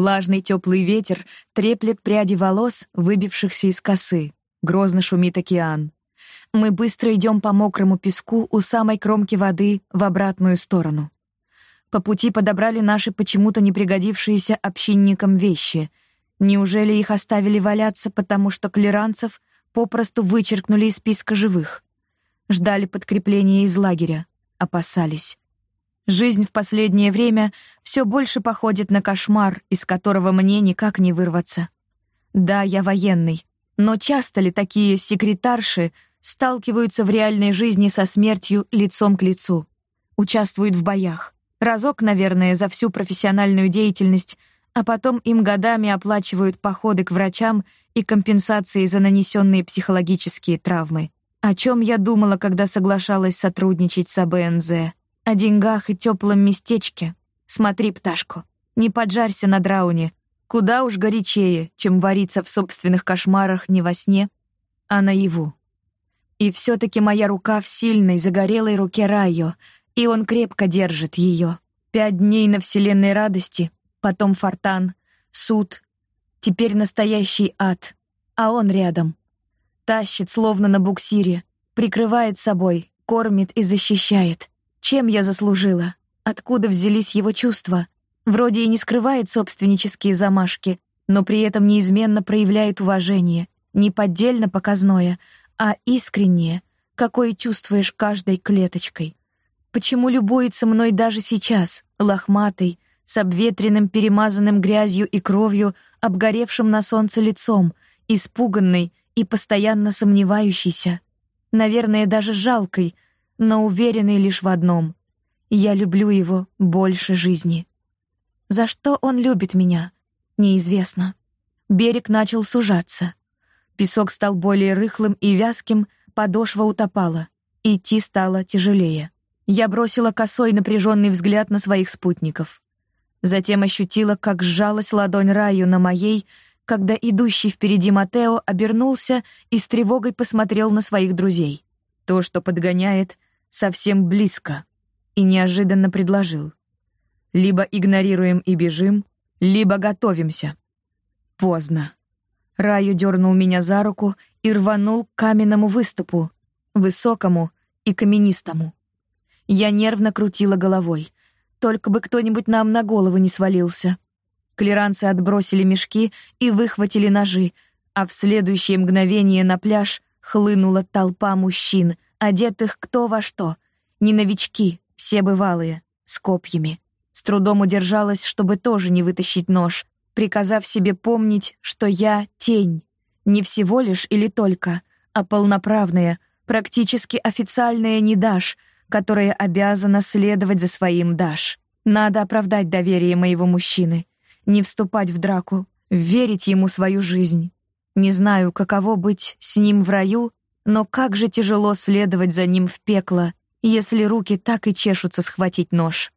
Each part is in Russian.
Влажный теплый ветер треплет пряди волос, выбившихся из косы. Грозно шумит океан. Мы быстро идем по мокрому песку у самой кромки воды в обратную сторону. По пути подобрали наши почему-то не пригодившиеся общинникам вещи. Неужели их оставили валяться, потому что клеранцев попросту вычеркнули из списка живых? Ждали подкрепления из лагеря, опасались. Жизнь в последнее время все больше походит на кошмар, из которого мне никак не вырваться. Да, я военный, но часто ли такие секретарши сталкиваются в реальной жизни со смертью лицом к лицу? Участвуют в боях. Разок, наверное, за всю профессиональную деятельность, а потом им годами оплачивают походы к врачам и компенсации за нанесенные психологические травмы. О чем я думала, когда соглашалась сотрудничать с АБНЗ? О деньгах и теплом местечке. Смотри, пташку, не поджарься на драуне. Куда уж горячее, чем вариться в собственных кошмарах не во сне, а наяву. И все таки моя рука в сильной, загорелой руке Райо, и он крепко держит ее. Пять дней на вселенной радости, потом фортан, суд, теперь настоящий ад, а он рядом. Тащит, словно на буксире, прикрывает собой, кормит и защищает. Чем я заслужила? Откуда взялись его чувства? Вроде и не скрывает собственнические замашки, но при этом неизменно проявляет уважение, не поддельно показное, а искреннее, какое чувствуешь каждой клеточкой. Почему любуется мной даже сейчас, лохматый, с обветренным, перемазанным грязью и кровью, обгоревшим на солнце лицом, испуганный и постоянно сомневающийся, наверное, даже жалкой, но уверенный лишь в одном — я люблю его больше жизни. За что он любит меня, неизвестно. Берег начал сужаться. Песок стал более рыхлым и вязким, подошва утопала. Идти стало тяжелее. Я бросила косой напряженный взгляд на своих спутников. Затем ощутила, как сжалась ладонь Раю на моей, когда идущий впереди Матео обернулся и с тревогой посмотрел на своих друзей. То, что подгоняет, совсем близко, и неожиданно предложил. Либо игнорируем и бежим, либо готовимся. Поздно. Раю дернул меня за руку и рванул к каменному выступу, высокому и каменистому. Я нервно крутила головой. Только бы кто-нибудь нам на голову не свалился. Клеранцы отбросили мешки и выхватили ножи, а в следующее мгновение на пляж хлынула толпа мужчин, одетых кто во что. Не новички, все бывалые, с копьями. С трудом удержалась, чтобы тоже не вытащить нож, приказав себе помнить, что я — тень. Не всего лишь или только, а полноправная, практически официальная недаш — которая обязана следовать за своим Даш. Надо оправдать доверие моего мужчины, не вступать в драку, верить ему свою жизнь. Не знаю, каково быть с ним в раю, но как же тяжело следовать за ним в пекло, если руки так и чешутся схватить нож.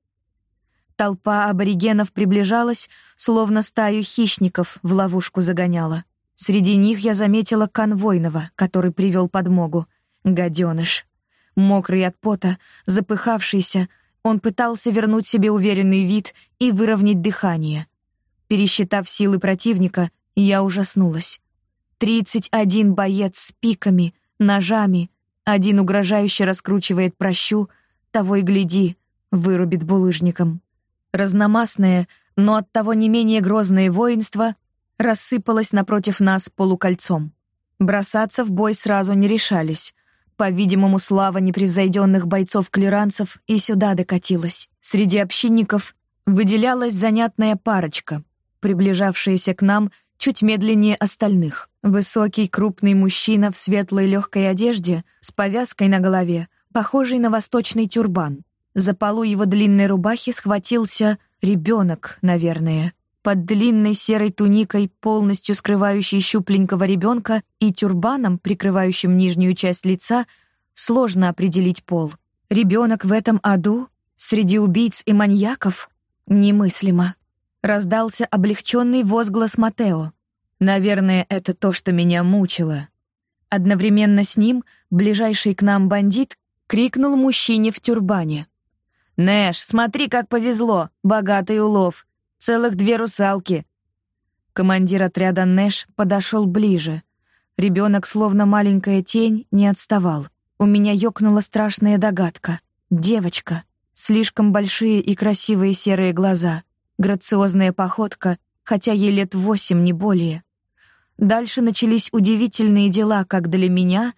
Толпа аборигенов приближалась, словно стаю хищников в ловушку загоняла. Среди них я заметила конвойного, который привел подмогу. Гаденыш. Мокрый от пота, запыхавшийся, он пытался вернуть себе уверенный вид и выровнять дыхание. Пересчитав силы противника, я ужаснулась. Тридцать один боец с пиками, ножами, один угрожающе раскручивает прощу, того и гляди, вырубит булыжником. Разномастное, но оттого не менее грозное воинство рассыпалось напротив нас полукольцом. Бросаться в бой сразу не решались, по-видимому, слава непревзойденных бойцов-клеранцев и сюда докатилась. Среди общинников выделялась занятная парочка, приближавшаяся к нам чуть медленнее остальных. Высокий, крупный мужчина в светлой легкой одежде с повязкой на голове, похожий на восточный тюрбан. За полу его длинной рубахи схватился ребенок, наверное под длинной серой туникой, полностью скрывающей щупленького ребенка, и тюрбаном, прикрывающим нижнюю часть лица, сложно определить пол. Ребенок в этом аду, среди убийц и маньяков, немыслимо. Раздался облегченный возглас Матео. Наверное, это то, что меня мучило. Одновременно с ним ближайший к нам бандит крикнул мужчине в тюрбане. «Нэш, смотри, как повезло! Богатый улов! Целых две русалки. Командир отряда Нэш подошел ближе. Ребенок, словно маленькая тень, не отставал. У меня ёкнула страшная догадка. Девочка. Слишком большие и красивые серые глаза. Грациозная походка, хотя ей лет восемь, не более. Дальше начались удивительные дела как для меня,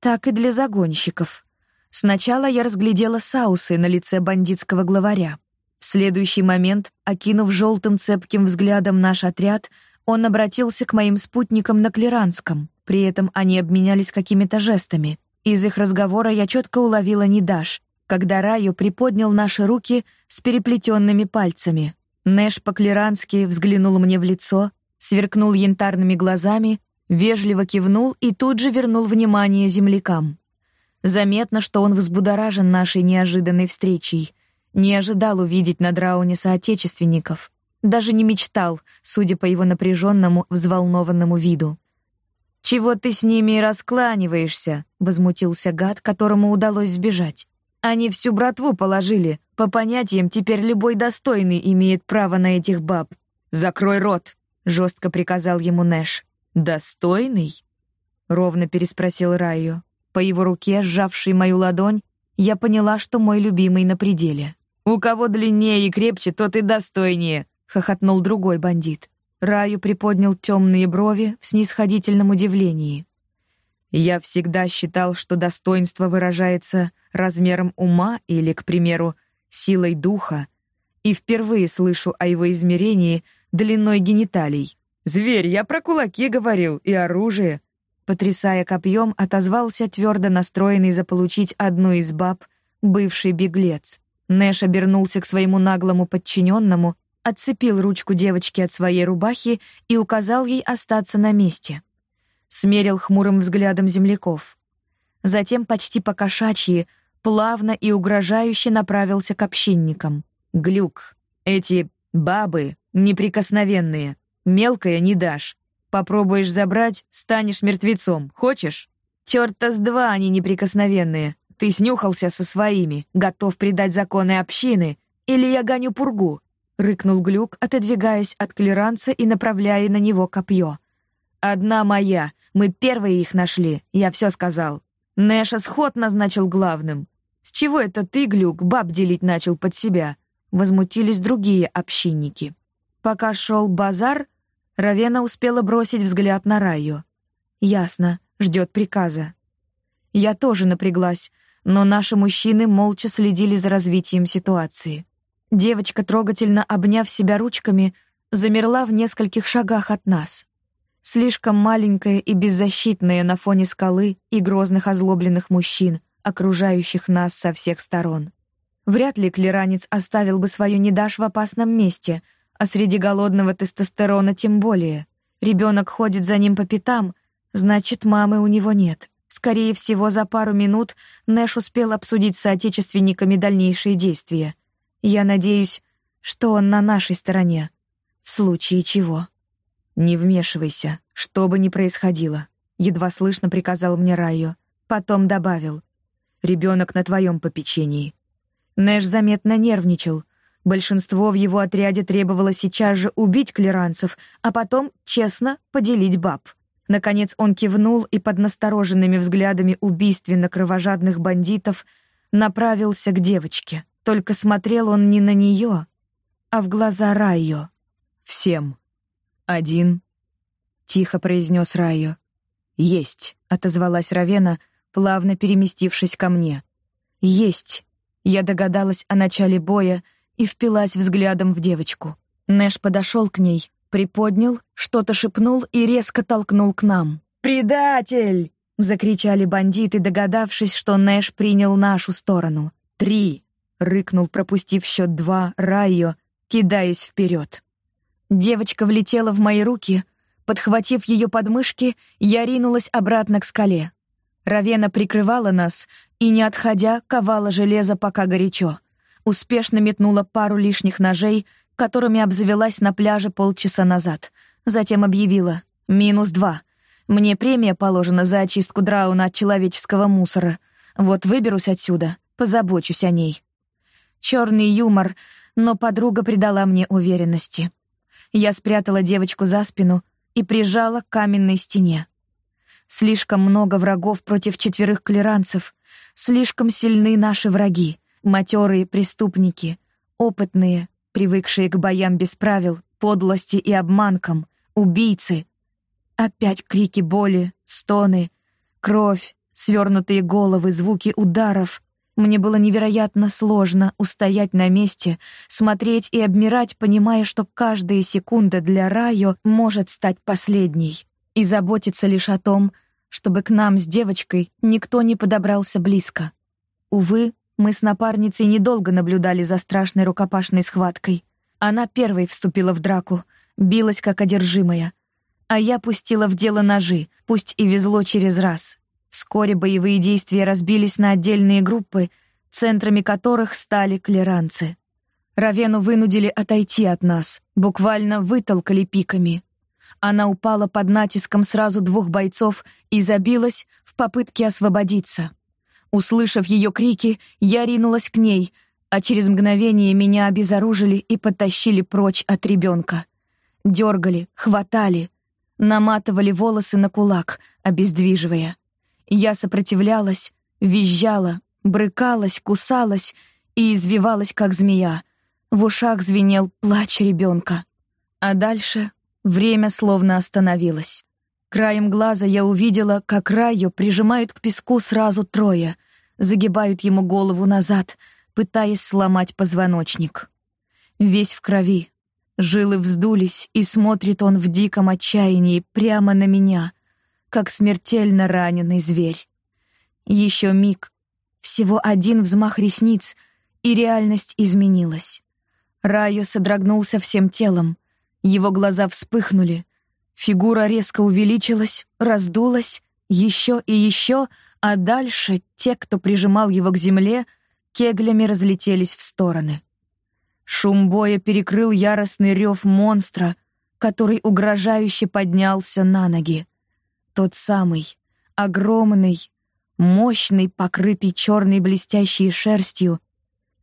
так и для загонщиков. Сначала я разглядела саусы на лице бандитского главаря. В следующий момент, окинув желтым цепким взглядом наш отряд, он обратился к моим спутникам на клеранском. При этом они обменялись какими-то жестами. Из их разговора я четко уловила недаж, когда Раю приподнял наши руки с переплетенными пальцами. Нэш по-клерански взглянул мне в лицо, сверкнул янтарными глазами, вежливо кивнул и тут же вернул внимание землякам. Заметно, что он взбудоражен нашей неожиданной встречей. Не ожидал увидеть на Драуне соотечественников. Даже не мечтал, судя по его напряженному, взволнованному виду. «Чего ты с ними и раскланиваешься?» — возмутился гад, которому удалось сбежать. «Они всю братву положили. По понятиям, теперь любой достойный имеет право на этих баб. Закрой рот!» — жестко приказал ему Нэш. «Достойный?» — ровно переспросил Райо. По его руке, сжавшей мою ладонь, я поняла, что мой любимый на пределе. «У кого длиннее и крепче, тот и достойнее», — хохотнул другой бандит. Раю приподнял темные брови в снисходительном удивлении. Я всегда считал, что достоинство выражается размером ума или, к примеру, силой духа, и впервые слышу о его измерении длиной гениталий. Зверь, я про кулаки говорил и оружие. Потрясая копьем, отозвался твердо настроенный заполучить одну из баб бывший беглец. Нэш обернулся к своему наглому подчиненному отцепил ручку девочки от своей рубахи и указал ей остаться на месте. Смерил хмурым взглядом земляков. Затем почти по-кошачьи, плавно и угрожающе направился к общинникам. «Глюк, эти бабы неприкосновенные, мелкое не дашь. Попробуешь забрать, станешь мертвецом. Хочешь? Чёрта с два они неприкосновенные. Ты снюхался со своими, готов предать законы общины, или я гоню пургу. — рыкнул Глюк, отодвигаясь от клеранца и направляя на него копье. «Одна моя. Мы первые их нашли. Я все сказал. Нэша сход назначил главным. С чего это ты, Глюк, баб делить начал под себя?» Возмутились другие общинники. Пока шел базар, Равена успела бросить взгляд на Раю. «Ясно, ждет приказа». Я тоже напряглась, но наши мужчины молча следили за развитием ситуации. Девочка, трогательно обняв себя ручками, замерла в нескольких шагах от нас. Слишком маленькая и беззащитная на фоне скалы и грозных озлобленных мужчин, окружающих нас со всех сторон. Вряд ли клеранец оставил бы свою недаш в опасном месте, а среди голодного тестостерона тем более. Ребенок ходит за ним по пятам, значит, мамы у него нет. Скорее всего, за пару минут Нэш успел обсудить с соотечественниками дальнейшие действия — я надеюсь, что он на нашей стороне. В случае чего. Не вмешивайся, что бы ни происходило. Едва слышно приказал мне Райо. Потом добавил. Ребенок на твоем попечении. Нэш заметно нервничал. Большинство в его отряде требовало сейчас же убить клеранцев, а потом честно поделить баб. Наконец он кивнул и под настороженными взглядами убийственно-кровожадных бандитов направился к девочке. Только смотрел он не на нее, а в глаза Райо. «Всем. Один», — тихо произнес Райо. «Есть», — отозвалась Равена, плавно переместившись ко мне. «Есть». Я догадалась о начале боя и впилась взглядом в девочку. Нэш подошел к ней, приподнял, что-то шепнул и резко толкнул к нам. «Предатель!» — закричали бандиты, догадавшись, что Нэш принял нашу сторону. «Три!» — рыкнул, пропустив счет два, Райо, кидаясь вперед. Девочка влетела в мои руки. Подхватив ее подмышки, я ринулась обратно к скале. Равена прикрывала нас и, не отходя, ковала железо пока горячо. Успешно метнула пару лишних ножей, которыми обзавелась на пляже полчаса назад. Затем объявила «минус два». Мне премия положена за очистку драуна от человеческого мусора. Вот выберусь отсюда, позабочусь о ней. Черный юмор но подруга придала мне уверенности. Я спрятала девочку за спину и прижала к каменной стене. Слишком много врагов против четверых клеранцев, слишком сильны наши враги, матерые преступники, опытные, привыкшие к боям без правил, подлости и обманкам, убийцы. Опять крики боли, стоны, кровь, свернутые головы, звуки ударов. Мне было невероятно сложно устоять на месте, смотреть и обмирать, понимая, что каждая секунда для Райо может стать последней, и заботиться лишь о том, чтобы к нам с девочкой никто не подобрался близко. Увы, мы с напарницей недолго наблюдали за страшной рукопашной схваткой. Она первой вступила в драку, билась как одержимая. А я пустила в дело ножи, пусть и везло через раз. Вскоре боевые действия разбились на отдельные группы, центрами которых стали клеранцы. Равену вынудили отойти от нас, буквально вытолкали пиками. Она упала под натиском сразу двух бойцов и забилась в попытке освободиться. Услышав ее крики, я ринулась к ней, а через мгновение меня обезоружили и подтащили прочь от ребенка. Дергали, хватали, наматывали волосы на кулак, обездвиживая. Я сопротивлялась, визжала, брыкалась, кусалась и извивалась, как змея. В ушах звенел плач ребенка. А дальше время словно остановилось. Краем глаза я увидела, как Раю прижимают к песку сразу трое, загибают ему голову назад, пытаясь сломать позвоночник. Весь в крови. Жилы вздулись, и смотрит он в диком отчаянии прямо на меня, как смертельно раненый зверь. Еще миг, всего один взмах ресниц, и реальность изменилась. Райо содрогнулся всем телом, его глаза вспыхнули, Фигура резко увеличилась, раздулась, еще и еще, а дальше те, кто прижимал его к земле, кеглями разлетелись в стороны. Шум боя перекрыл яростный рев монстра, который угрожающе поднялся на ноги. Тот самый, огромный, мощный, покрытый черной блестящей шерстью,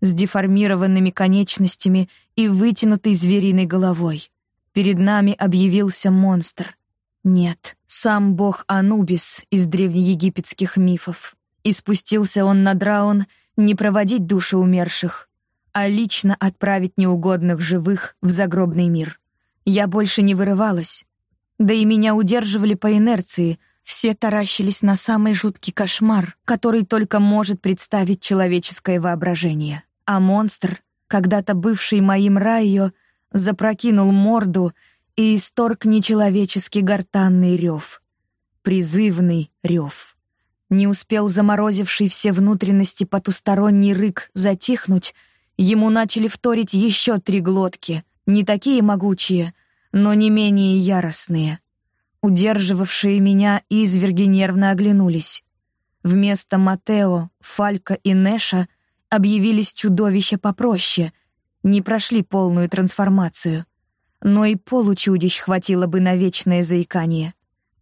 с деформированными конечностями и вытянутой звериной головой. Перед нами объявился монстр. Нет, сам бог Анубис из древнеегипетских мифов. И спустился он на Драун не проводить души умерших, а лично отправить неугодных живых в загробный мир. Я больше не вырывалась. Да и меня удерживали по инерции, все таращились на самый жуткий кошмар, который только может представить человеческое воображение. А монстр, когда-то бывший моим Райо, запрокинул морду и исторг нечеловеческий гортанный рев. Призывный рев. Не успел заморозивший все внутренности потусторонний рык затихнуть, ему начали вторить еще три глотки, не такие могучие, но не менее яростные. Удерживавшие меня изверги нервно оглянулись. Вместо Матео, Фалька и Нэша объявились чудовища попроще — не прошли полную трансформацию, но и получудищ хватило бы на вечное заикание.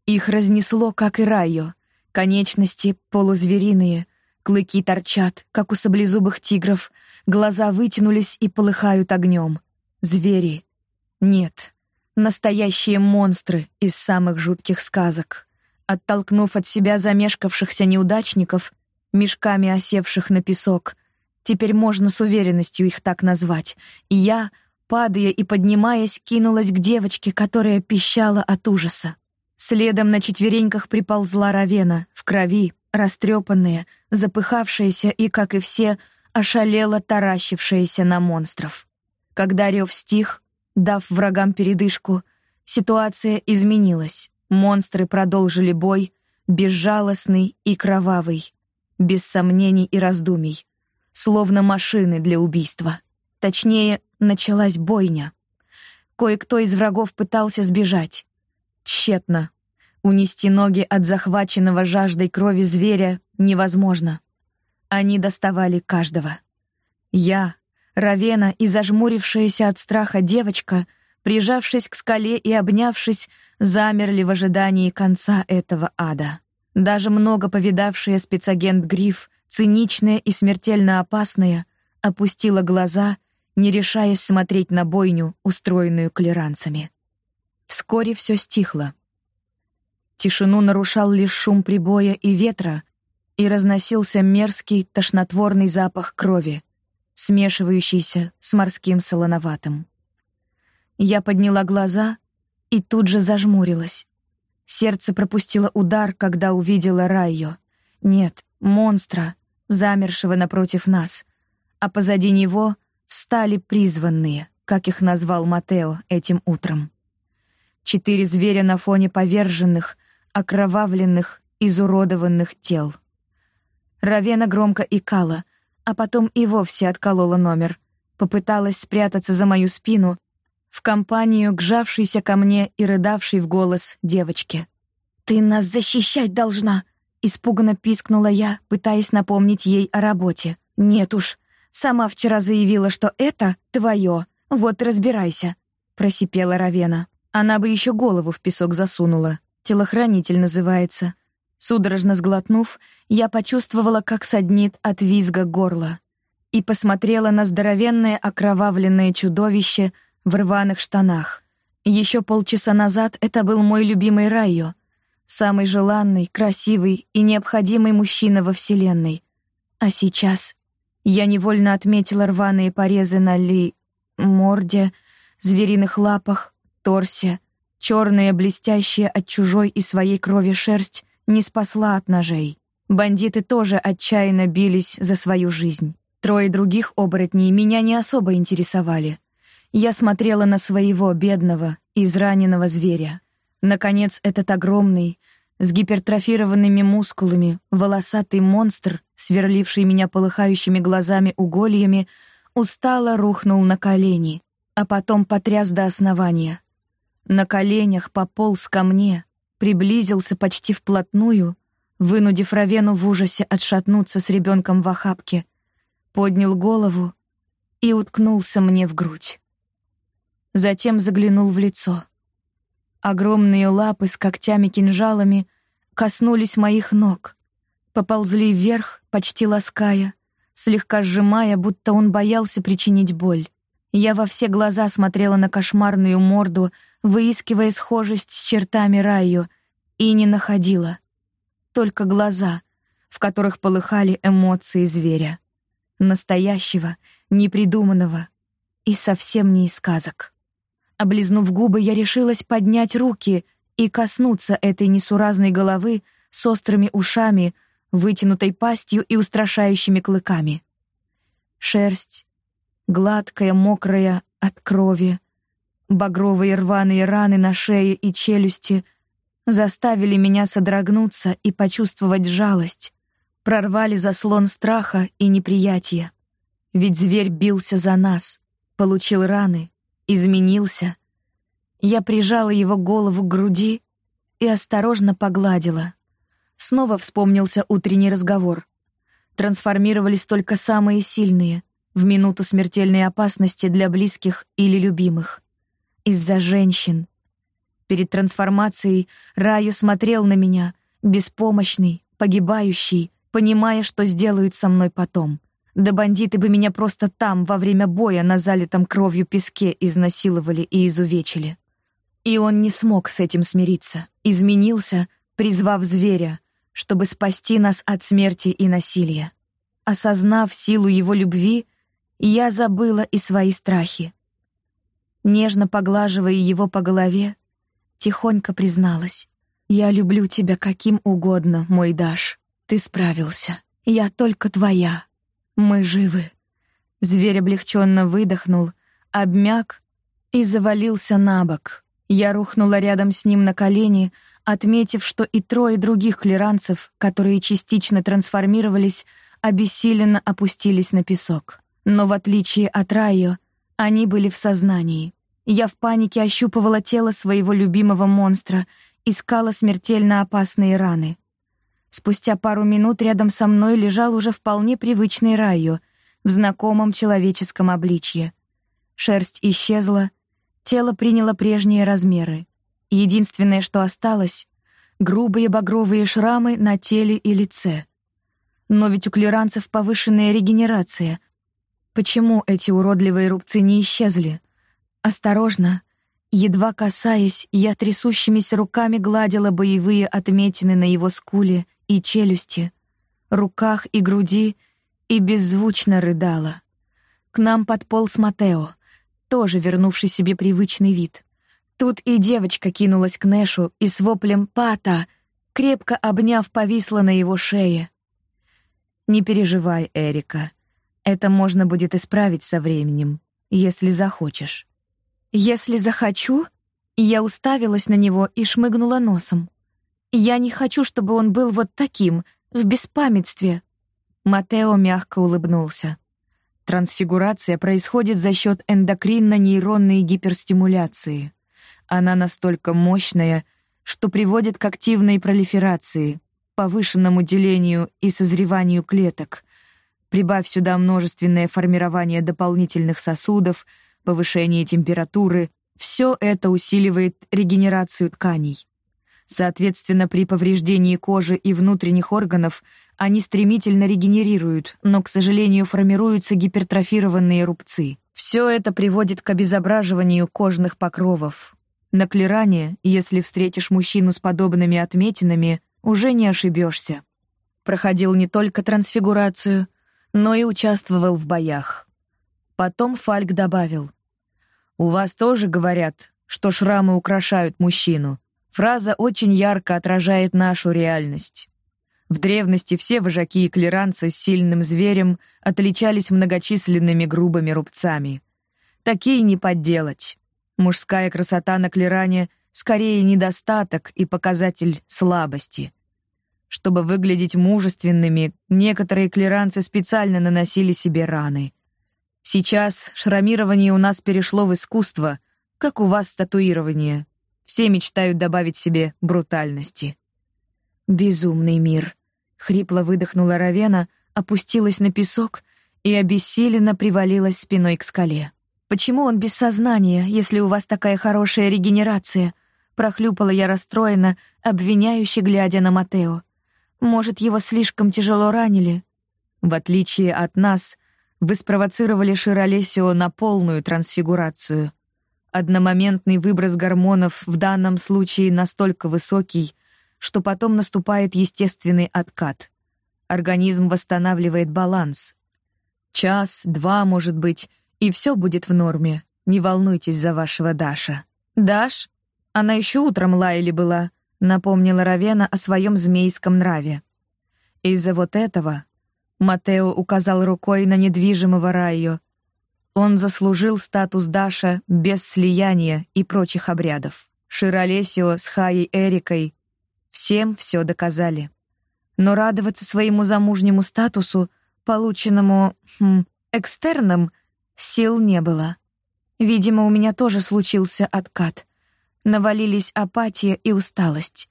Их разнесло, как и Райо. Конечности полузвериные, клыки торчат, как у саблезубых тигров, глаза вытянулись и полыхают огнем. Звери. Нет, настоящие монстры из самых жутких сказок. Оттолкнув от себя замешкавшихся неудачников, мешками осевших на песок, Теперь можно с уверенностью их так назвать. И я, падая и поднимаясь, кинулась к девочке, которая пищала от ужаса. Следом на четвереньках приползла Равена, в крови, растрепанная, запыхавшаяся и, как и все, ошалела таращившаяся на монстров. Когда рев стих, дав врагам передышку, ситуация изменилась. Монстры продолжили бой, безжалостный и кровавый, без сомнений и раздумий словно машины для убийства. Точнее, началась бойня. Кое-кто из врагов пытался сбежать. Тщетно. Унести ноги от захваченного жаждой крови зверя невозможно. Они доставали каждого. Я, Равена и зажмурившаяся от страха девочка, прижавшись к скале и обнявшись, замерли в ожидании конца этого ада. Даже много повидавшая спецагент Гриф циничная и смертельно опасная, опустила глаза не решаясь смотреть на бойню, устроенную клеранцами. Вскоре все стихло. Тишину нарушал лишь шум прибоя и ветра, и разносился мерзкий, тошнотворный запах крови, смешивающийся с морским солоноватым. Я подняла глаза и тут же зажмурилась. Сердце пропустило удар, когда увидела Райо. Нет, монстра, замершего напротив нас, а позади него встали призванные, как их назвал Матео этим утром. Четыре зверя на фоне поверженных, окровавленных, изуродованных тел. Равена громко икала, а потом и вовсе отколола номер. Попыталась спрятаться за мою спину в компанию гжавшейся ко мне и рыдавшей в голос девочки. «Ты нас защищать должна!» — испуганно пискнула я, пытаясь напомнить ей о работе. «Нет уж, сама вчера заявила, что это твое, вот разбирайся», — просипела Равена. Она бы еще голову в песок засунула. Телохранитель называется. Судорожно сглотнув, я почувствовала, как саднит от визга горла. И посмотрела на здоровенное окровавленное чудовище в рваных штанах. Еще полчаса назад это был мой любимый Райо, самый желанный, красивый и необходимый мужчина во Вселенной. А сейчас я невольно отметила рваные порезы на ли... морде, звериных лапах, торсе, черная, блестящая от чужой и своей крови шерсть не спасла от ножей. Бандиты тоже отчаянно бились за свою жизнь. Трое других оборотней меня не особо интересовали. Я смотрела на своего бедного, израненного зверя. Наконец, этот огромный, с гипертрофированными мускулами, волосатый монстр, сверливший меня полыхающими глазами угольями, устало рухнул на колени, а потом потряс до основания. На коленях пополз ко мне, приблизился почти вплотную, вынудив Равену в ужасе отшатнуться с ребенком в охапке, поднял голову и уткнулся мне в грудь. Затем заглянул в лицо. Огромные лапы с когтями-кинжалами коснулись моих ног, поползли вверх, почти лаская, слегка сжимая, будто он боялся причинить боль. Я во все глаза смотрела на кошмарную морду, выискивая схожесть с чертами Райо, и не находила. Только глаза, в которых полыхали эмоции зверя. Настоящего, непридуманного и совсем не из сказок. Облизнув губы, я решилась поднять руки и коснуться этой несуразной головы с острыми ушами, вытянутой пастью и устрашающими клыками. Шерсть, гладкая, мокрая от крови, багровые рваные раны на шее и челюсти заставили меня содрогнуться и почувствовать жалость, прорвали заслон страха и неприятия. Ведь зверь бился за нас, получил раны, изменился. Я прижала его голову к груди и осторожно погладила. Снова вспомнился утренний разговор. Трансформировались только самые сильные — в минуту смертельной опасности для близких или любимых. Из-за женщин. Перед трансформацией Раю смотрел на меня, беспомощный, погибающий, понимая, что сделают со мной потом. Да бандиты бы меня просто там, во время боя на залитом кровью песке изнасиловали и изувечили. И он не смог с этим смириться, изменился, призвав зверя, чтобы спасти нас от смерти и насилия. Осознав силу его любви, я забыла и свои страхи. Нежно поглаживая его по голове, тихонько призналась. «Я люблю тебя каким угодно, мой Даш. Ты справился. Я только твоя. Мы живы». Зверь облегченно выдохнул, обмяк и завалился на бок. Я рухнула рядом с ним на колени, отметив, что и трое других клеранцев, которые частично трансформировались, обессиленно опустились на песок. Но в отличие от Райо, они были в сознании. Я в панике ощупывала тело своего любимого монстра, искала смертельно опасные раны. Спустя пару минут рядом со мной лежал уже вполне привычный Райо в знакомом человеческом обличье. Шерсть исчезла, тело приняло прежние размеры. Единственное, что осталось — грубые багровые шрамы на теле и лице. Но ведь у клеранцев повышенная регенерация — Почему эти уродливые рубцы не исчезли? Осторожно, едва касаясь, я трясущимися руками гладила боевые отметины на его скуле и челюсти, руках и груди и беззвучно рыдала. К нам подполз Матео, тоже вернувший себе привычный вид. Тут и девочка кинулась к Нэшу и с воплем «Пата!», крепко обняв, повисла на его шее. «Не переживай, Эрика», это можно будет исправить со временем, если захочешь. Если захочу, я уставилась на него и шмыгнула носом. Я не хочу, чтобы он был вот таким, в беспамятстве. Матео мягко улыбнулся. Трансфигурация происходит за счет эндокринно-нейронной гиперстимуляции. Она настолько мощная, что приводит к активной пролиферации, повышенному делению и созреванию клеток, Прибавь сюда множественное формирование дополнительных сосудов, повышение температуры. Все это усиливает регенерацию тканей. Соответственно, при повреждении кожи и внутренних органов они стремительно регенерируют, но, к сожалению, формируются гипертрофированные рубцы. Все это приводит к обезображиванию кожных покровов. На клиране, если встретишь мужчину с подобными отметинами, уже не ошибешься. Проходил не только трансфигурацию — но и участвовал в боях. Потом Фальк добавил. «У вас тоже говорят, что шрамы украшают мужчину. Фраза очень ярко отражает нашу реальность. В древности все вожаки и клиранцы с сильным зверем отличались многочисленными грубыми рубцами. Такие не подделать. Мужская красота на клиране — скорее недостаток и показатель слабости — чтобы выглядеть мужественными, некоторые клиранцы специально наносили себе раны. Сейчас шрамирование у нас перешло в искусство, как у вас татуирование. Все мечтают добавить себе брутальности. «Безумный мир», — хрипло выдохнула Равена, опустилась на песок и обессиленно привалилась спиной к скале. «Почему он без сознания, если у вас такая хорошая регенерация?» Прохлюпала я расстроенно, обвиняюще глядя на Матео. Может, его слишком тяжело ранили? В отличие от нас, вы спровоцировали Широлесио на полную трансфигурацию. Одномоментный выброс гормонов в данном случае настолько высокий, что потом наступает естественный откат. Организм восстанавливает баланс. Час, два, может быть, и все будет в норме. Не волнуйтесь за вашего Даша. Даш? Она еще утром Лайли была напомнила Равена о своем змейском нраве. Из-за вот этого Матео указал рукой на недвижимого Райо. Он заслужил статус Даша без слияния и прочих обрядов. Широлесио с Хаей Эрикой всем все доказали. Но радоваться своему замужнему статусу, полученному хм, экстерном, сил не было. Видимо, у меня тоже случился откат — навалились апатия и усталость.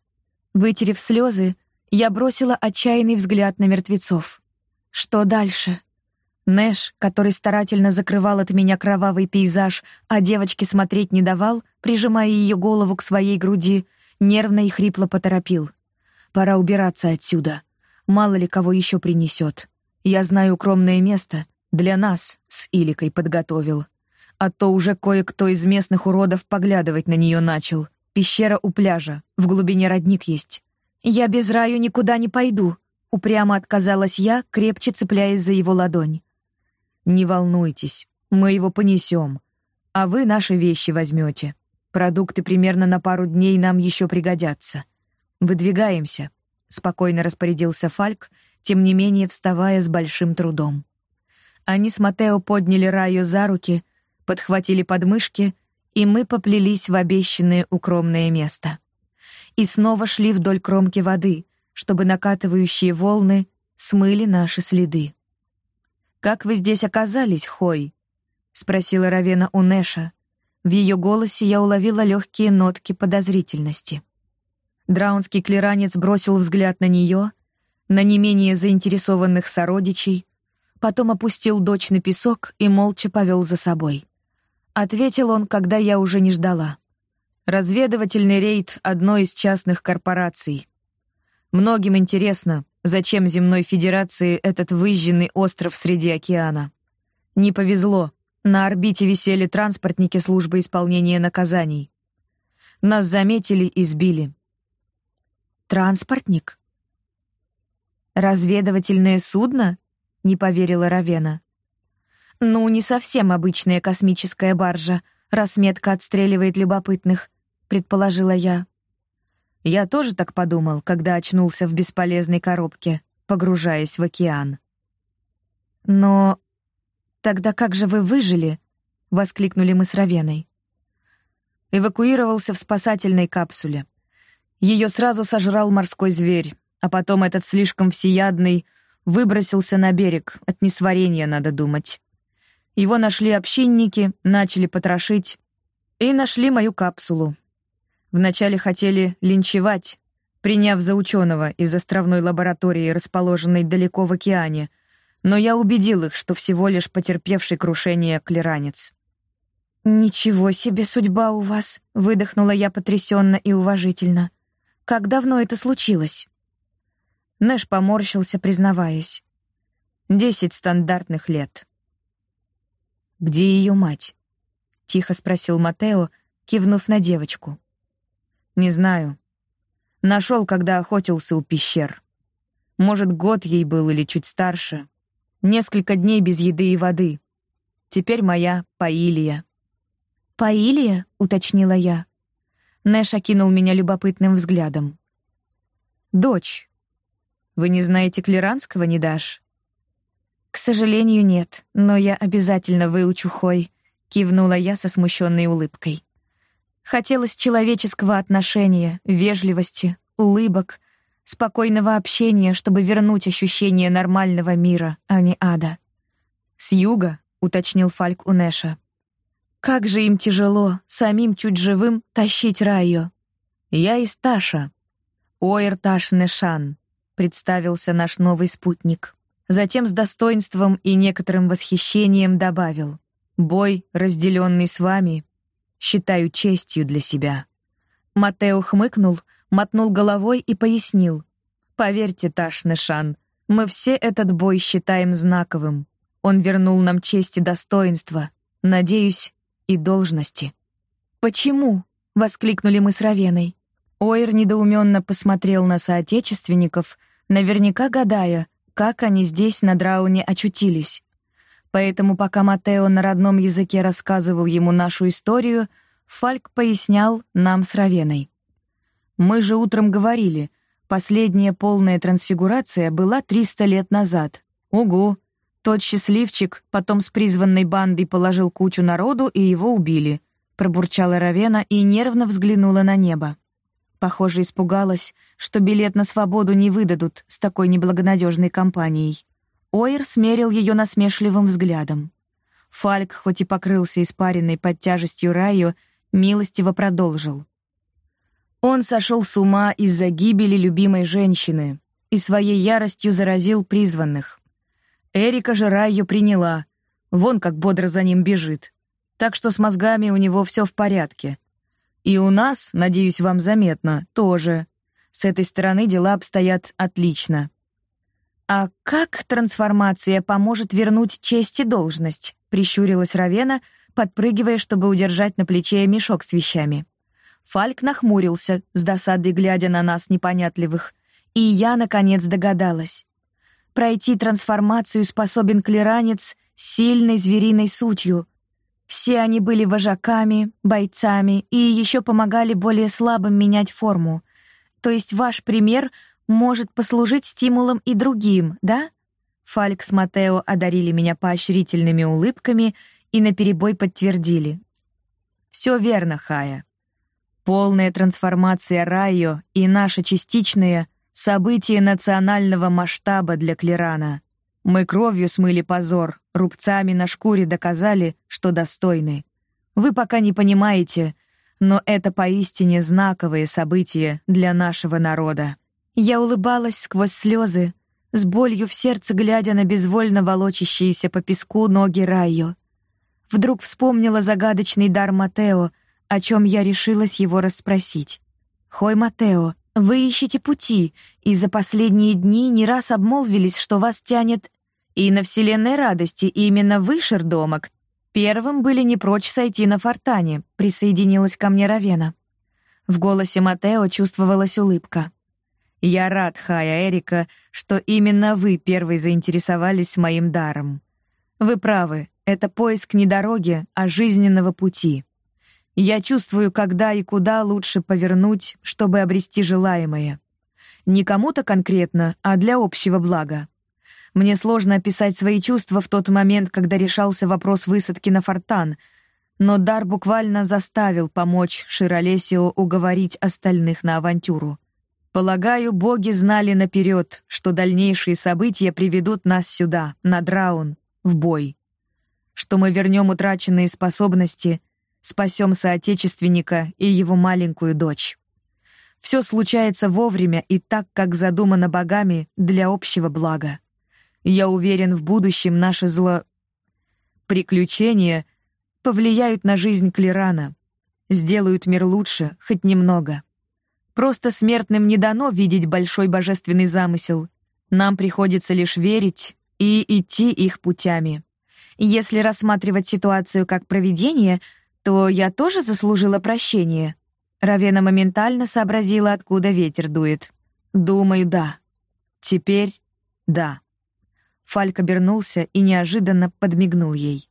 Вытерев слезы, я бросила отчаянный взгляд на мертвецов. Что дальше? Нэш, который старательно закрывал от меня кровавый пейзаж, а девочке смотреть не давал, прижимая ее голову к своей груди, нервно и хрипло поторопил. «Пора убираться отсюда. Мало ли кого еще принесет. Я знаю укромное место. Для нас с Иликой подготовил а то уже кое-кто из местных уродов поглядывать на нее начал. Пещера у пляжа, в глубине родник есть. «Я без раю никуда не пойду», — упрямо отказалась я, крепче цепляясь за его ладонь. «Не волнуйтесь, мы его понесем, а вы наши вещи возьмете. Продукты примерно на пару дней нам еще пригодятся. Выдвигаемся», — спокойно распорядился Фальк, тем не менее вставая с большим трудом. Они с Матео подняли Раю за руки — подхватили подмышки, и мы поплелись в обещанное укромное место. И снова шли вдоль кромки воды, чтобы накатывающие волны смыли наши следы. «Как вы здесь оказались, Хой?» — спросила Равена у Нэша. В ее голосе я уловила легкие нотки подозрительности. Драунский клиранец бросил взгляд на нее, на не менее заинтересованных сородичей, потом опустил дочь на песок и молча повел за собой. Ответил он, когда я уже не ждала. Разведывательный рейд одной из частных корпораций. Многим интересно, зачем земной федерации этот выжженный остров среди океана. Не повезло. На орбите висели транспортники службы исполнения наказаний. Нас заметили и сбили. Транспортник? Разведывательное судно? Не поверила Равена. Ну, не совсем обычная космическая баржа, раз метка отстреливает любопытных, предположила я. Я тоже так подумал, когда очнулся в бесполезной коробке, погружаясь в океан. Но тогда как же вы выжили? воскликнули мы с Равеной. Эвакуировался в спасательной капсуле. Ее сразу сожрал морской зверь, а потом этот слишком всеядный выбросился на берег, от несварения, надо думать. Его нашли общинники, начали потрошить и нашли мою капсулу. Вначале хотели линчевать, приняв за ученого из островной лаборатории, расположенной далеко в океане, но я убедил их, что всего лишь потерпевший крушение клеранец. «Ничего себе судьба у вас!» — выдохнула я потрясенно и уважительно. «Как давно это случилось?» Нэш поморщился, признаваясь. «Десять стандартных лет». «Где ее мать?» — тихо спросил Матео, кивнув на девочку. «Не знаю. Нашел, когда охотился у пещер. Может, год ей был или чуть старше. Несколько дней без еды и воды. Теперь моя Паилия». «Паилия?» — уточнила я. Нэш окинул меня любопытным взглядом. «Дочь. Вы не знаете Клеранского, не дашь?» «К сожалению, нет, но я обязательно выучу Хой», — кивнула я со смущенной улыбкой. Хотелось человеческого отношения, вежливости, улыбок, спокойного общения, чтобы вернуть ощущение нормального мира, а не ада. «С юга», — уточнил Фальк у Нэша. «Как же им тяжело, самим чуть живым, тащить Райо». «Я из Таша». «Оэр Таш Нэшан», — представился наш новый спутник. Затем с достоинством и некоторым восхищением добавил: "Бой, разделенный с вами, считаю честью для себя". Матео хмыкнул, мотнул головой и пояснил: "Поверьте, Ташнешан, мы все этот бой считаем знаковым. Он вернул нам честь и достоинство, надеюсь, и должности". "Почему?" воскликнули мы с Равеной. Ойр недоуменно посмотрел на соотечественников, наверняка гадая, как они здесь, на Драуне, очутились. Поэтому, пока Матео на родном языке рассказывал ему нашу историю, Фальк пояснял нам с Равеной. «Мы же утром говорили, последняя полная трансфигурация была 300 лет назад. Угу. Тот счастливчик потом с призванной бандой положил кучу народу, и его убили», — пробурчала Равена и нервно взглянула на небо. Похоже, испугалась, что билет на свободу не выдадут с такой неблагонадежной компанией. Ойер смерил ее насмешливым взглядом. Фальк, хоть и покрылся испаренной под тяжестью Раю, милостиво продолжил. Он сошел с ума из-за гибели любимой женщины и своей яростью заразил призванных. Эрика же Раю приняла, вон как бодро за ним бежит. Так что с мозгами у него все в порядке. И у нас, надеюсь, вам заметно, тоже. С этой стороны дела обстоят отлично. А как трансформация поможет вернуть честь и должность? прищурилась Равена, подпрыгивая, чтобы удержать на плече мешок с вещами. Фальк нахмурился, с досадой глядя на нас непонятливых, и я наконец догадалась. Пройти трансформацию способен клеранец с сильной звериной сутью, все они были вожаками, бойцами и еще помогали более слабым менять форму. То есть ваш пример может послужить стимулом и другим, да? Фальк с Матео одарили меня поощрительными улыбками и наперебой подтвердили. Все верно, Хая. Полная трансформация Райо и наша частичная — событие национального масштаба для Клерана. Мы кровью смыли позор, рубцами на шкуре доказали, что достойны. Вы пока не понимаете, но это поистине знаковое событие для нашего народа. Я улыбалась сквозь слезы, с болью в сердце глядя на безвольно волочащиеся по песку ноги Райо. Вдруг вспомнила загадочный дар Матео, о чем я решилась его расспросить. «Хой, Матео, вы ищете пути, и за последние дни не раз обмолвились, что вас тянет И на вселенной радости именно вы, Шердомок, первым были не прочь сойти на фортане, присоединилась ко мне Равена. В голосе Матео чувствовалась улыбка. Я рад, Хая Эрика, что именно вы первой заинтересовались моим даром. Вы правы, это поиск не дороги, а жизненного пути. Я чувствую, когда и куда лучше повернуть, чтобы обрести желаемое. Не кому-то конкретно, а для общего блага. Мне сложно описать свои чувства в тот момент, когда решался вопрос высадки на фортан, но дар буквально заставил помочь Широлесио уговорить остальных на авантюру. Полагаю, боги знали наперед, что дальнейшие события приведут нас сюда, на Драун, в бой. Что мы вернем утраченные способности, спасем соотечественника и его маленькую дочь. Все случается вовремя и так, как задумано богами для общего блага. Я уверен, в будущем наши зло... приключения повлияют на жизнь Клирана, сделают мир лучше хоть немного. Просто смертным не дано видеть большой божественный замысел. Нам приходится лишь верить и идти их путями. Если рассматривать ситуацию как провидение, то я тоже заслужила прощения. Равена моментально сообразила, откуда ветер дует. Думаю, да. Теперь да. Фальк обернулся и неожиданно подмигнул ей.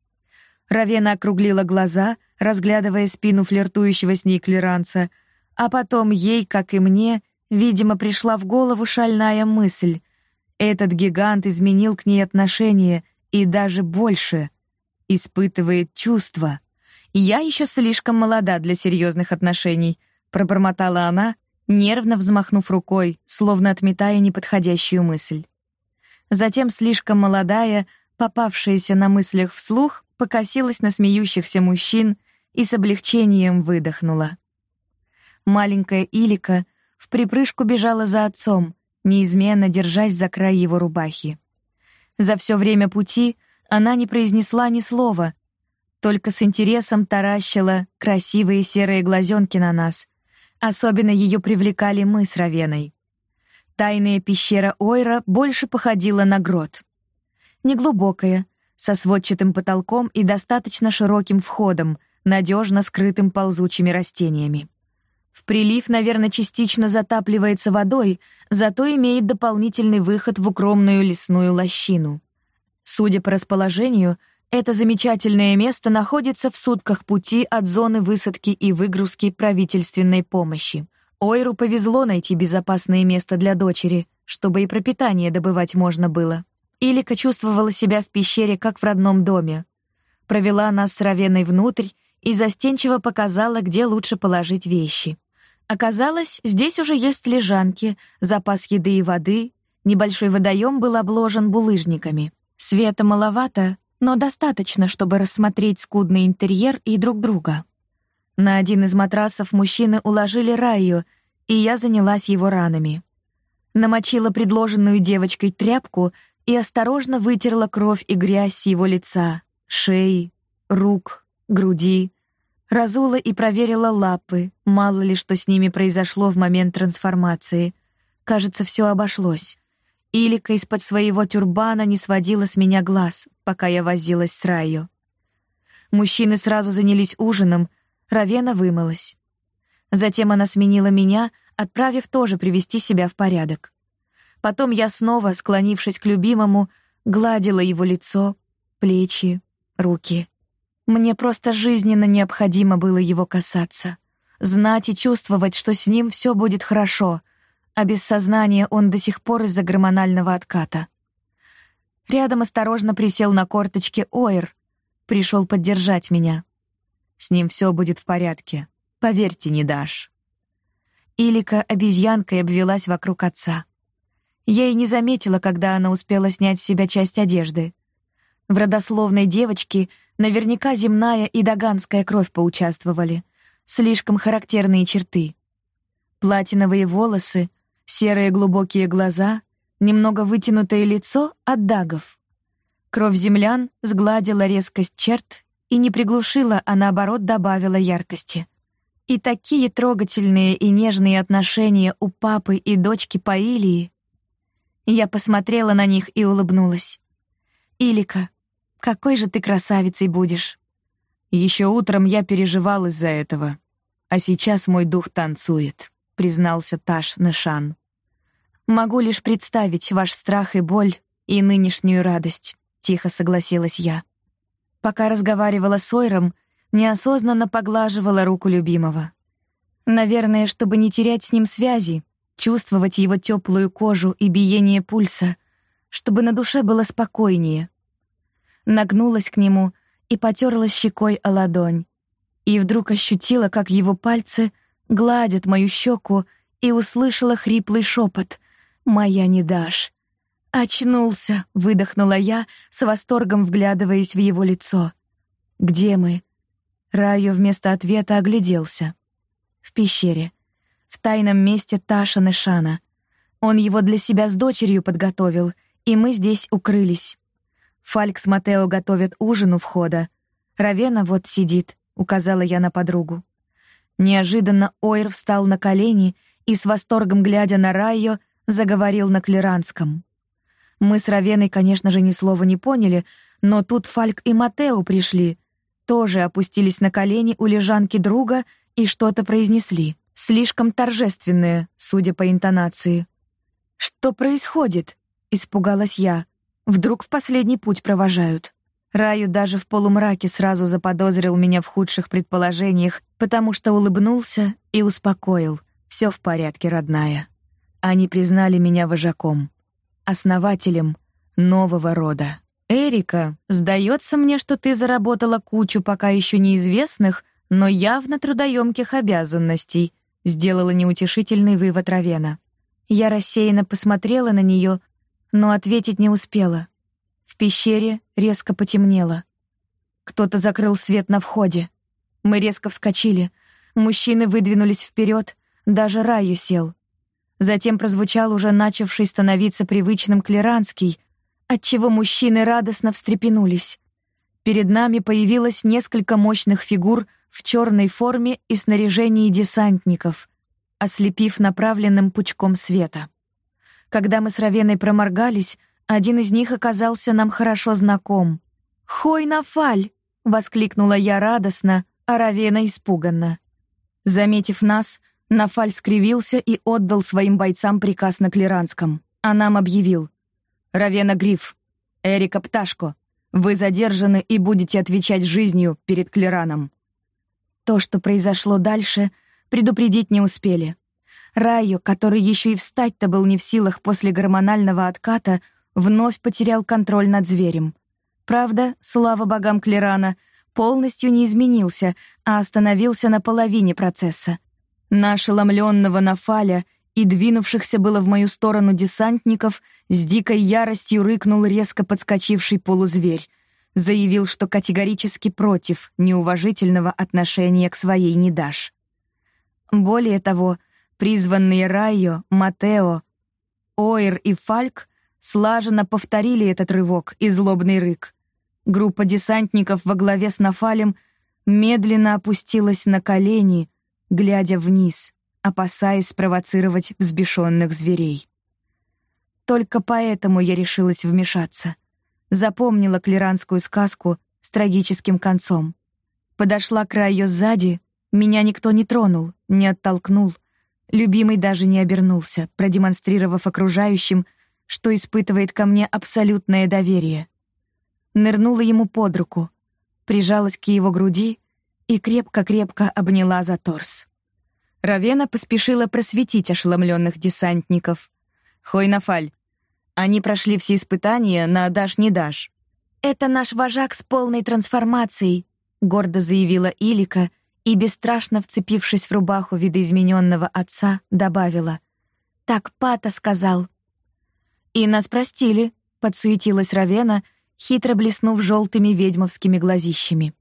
Равена округлила глаза, разглядывая спину флиртующего с ней клеранца, а потом ей, как и мне, видимо, пришла в голову шальная мысль. Этот гигант изменил к ней отношение и даже больше испытывает чувства. «Я еще слишком молода для серьезных отношений», — пробормотала она, нервно взмахнув рукой, словно отметая неподходящую мысль. Затем слишком молодая, попавшаяся на мыслях вслух, покосилась на смеющихся мужчин и с облегчением выдохнула. Маленькая Илика в припрыжку бежала за отцом, неизменно держась за край его рубахи. За все время пути она не произнесла ни слова, только с интересом таращила красивые серые глазенки на нас. Особенно ее привлекали мы с Равеной. Тайная пещера Ойра больше походила на грот. Неглубокая, со сводчатым потолком и достаточно широким входом, надежно скрытым ползучими растениями. В прилив, наверное, частично затапливается водой, зато имеет дополнительный выход в укромную лесную лощину. Судя по расположению, это замечательное место находится в сутках пути от зоны высадки и выгрузки правительственной помощи. Ойру повезло найти безопасное место для дочери, чтобы и пропитание добывать можно было. Илика чувствовала себя в пещере как в родном доме. Провела нас с Равеной внутрь и застенчиво показала, где лучше положить вещи. Оказалось, здесь уже есть лежанки, запас еды и воды, небольшой водоем был обложен булыжниками. Света маловато, но достаточно, чтобы рассмотреть скудный интерьер и друг друга. На один из матрасов мужчины уложили Раю, и я занялась его ранами. Намочила предложенную девочкой тряпку и осторожно вытерла кровь и грязь с его лица, шеи, рук, груди. Разула и проверила лапы, мало ли что с ними произошло в момент трансформации. Кажется, все обошлось. Илика из-под своего тюрбана не сводила с меня глаз, пока я возилась с Раю. Мужчины сразу занялись ужином, Равена вымылась. Затем она сменила меня, отправив тоже привести себя в порядок. Потом я снова, склонившись к любимому, гладила его лицо, плечи, руки. Мне просто жизненно необходимо было его касаться, знать и чувствовать, что с ним все будет хорошо, а без сознания он до сих пор из-за гормонального отката. Рядом осторожно присел на корточки Оэр, пришел поддержать меня. С ним все будет в порядке, поверьте, не дашь. Илика обезьянкой обвелась вокруг отца. Я и не заметила, когда она успела снять с себя часть одежды. В родословной девочки наверняка земная и доганская кровь поучаствовали. Слишком характерные черты. Платиновые волосы, Серые глубокие глаза, немного вытянутое лицо от дагов. Кровь землян сгладила резкость черт и не приглушила, а наоборот добавила яркости. И такие трогательные и нежные отношения у папы и дочки по Илии. Я посмотрела на них и улыбнулась. Илика, какой же ты красавицей будешь!» Еще утром я переживал из-за этого, а сейчас мой дух танцует», — признался Таш Нэшан. «Могу лишь представить ваш страх и боль и нынешнюю радость», — тихо согласилась я. Пока разговаривала с Ойром, неосознанно поглаживала руку любимого. Наверное, чтобы не терять с ним связи, чувствовать его теплую кожу и биение пульса, чтобы на душе было спокойнее. Нагнулась к нему и потерлась щекой о ладонь. И вдруг ощутила, как его пальцы гладят мою щеку, и услышала хриплый шепот «Моя не дашь». «Очнулся», — выдохнула я, с восторгом вглядываясь в его лицо. «Где мы?» Райо вместо ответа огляделся. «В пещере. В тайном месте Таша Нешана. Он его для себя с дочерью подготовил, и мы здесь укрылись. Фальк с Матео готовят ужин у входа. Равена вот сидит», — указала я на подругу. Неожиданно Ойр встал на колени и, с восторгом глядя на Райо, заговорил на клеранском. Мы с Равеной, конечно же, ни слова не поняли, но тут Фальк и Матео пришли, тоже опустились на колени у лежанки друга и что-то произнесли, слишком торжественное, судя по интонации. «Что происходит?» — испугалась я. «Вдруг в последний путь провожают?» Раю даже в полумраке сразу заподозрил меня в худших предположениях, потому что улыбнулся и успокоил. Все в порядке, родная». Они признали меня вожаком основателем нового рода. «Эрика, сдается мне, что ты заработала кучу пока еще неизвестных, но явно трудоемких обязанностей», — сделала неутешительный вывод Равена. Я рассеянно посмотрела на нее, но ответить не успела. В пещере резко потемнело. Кто-то закрыл свет на входе. Мы резко вскочили. Мужчины выдвинулись вперед, даже Раю сел. Затем прозвучал уже начавший становиться привычным клеранский, отчего мужчины радостно встрепенулись. Перед нами появилось несколько мощных фигур в черной форме и снаряжении десантников, ослепив направленным пучком света. Когда мы с Равеной проморгались, один из них оказался нам хорошо знаком. «Хой Нафаль!» — воскликнула я радостно, а Равена испуганно. Заметив нас, Нафаль скривился и отдал своим бойцам приказ на клеранском, а нам объявил. «Равена Гриф, Эрика Пташко, вы задержаны и будете отвечать жизнью перед клераном». То, что произошло дальше, предупредить не успели. Райо, который еще и встать-то был не в силах после гормонального отката, вновь потерял контроль над зверем. Правда, слава богам Клерана, полностью не изменился, а остановился на половине процесса — на ошеломленного Нафаля и двинувшихся было в мою сторону десантников с дикой яростью рыкнул резко подскочивший полузверь. Заявил, что категорически против неуважительного отношения к своей недаш. Более того, призванные Райо, Матео, Оир и Фальк слаженно повторили этот рывок и злобный рык. Группа десантников во главе с Нафалем медленно опустилась на колени — глядя вниз, опасаясь спровоцировать взбешенных зверей. Только поэтому я решилась вмешаться. Запомнила клеранскую сказку с трагическим концом. Подошла к краю сзади, меня никто не тронул, не оттолкнул. Любимый даже не обернулся, продемонстрировав окружающим, что испытывает ко мне абсолютное доверие. Нырнула ему под руку, прижалась к его груди и крепко-крепко обняла за торс. Равена поспешила просветить ошеломленных десантников. «Хойнафаль, они прошли все испытания на «дашь, не дашь». «Это наш вожак с полной трансформацией», — гордо заявила Илика и, бесстрашно вцепившись в рубаху видоизмененного отца, добавила. «Так Пата сказал». «И нас простили», — подсуетилась Равена, хитро блеснув желтыми ведьмовскими глазищами.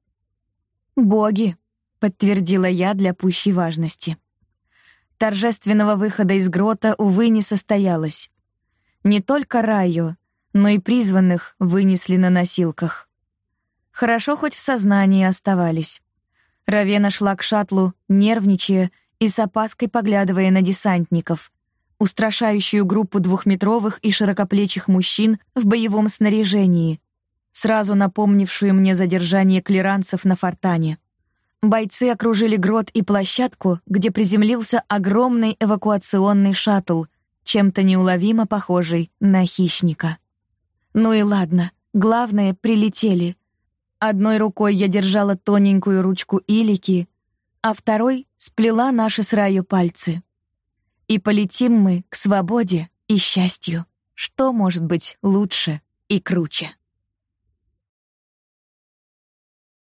«Боги», — подтвердила я для пущей важности. Торжественного выхода из грота, увы, не состоялось. Не только Раю, но и призванных вынесли на носилках. Хорошо хоть в сознании оставались. Равена шла к шаттлу, нервничая и с опаской поглядывая на десантников, устрашающую группу двухметровых и широкоплечих мужчин в боевом снаряжении — сразу напомнившую мне задержание клиранцев на фортане. Бойцы окружили грот и площадку, где приземлился огромный эвакуационный шаттл, чем-то неуловимо похожий на хищника. Ну и ладно, главное, прилетели. Одной рукой я держала тоненькую ручку Илики, а второй сплела наши с Раю пальцы. И полетим мы к свободе и счастью. Что может быть лучше и круче?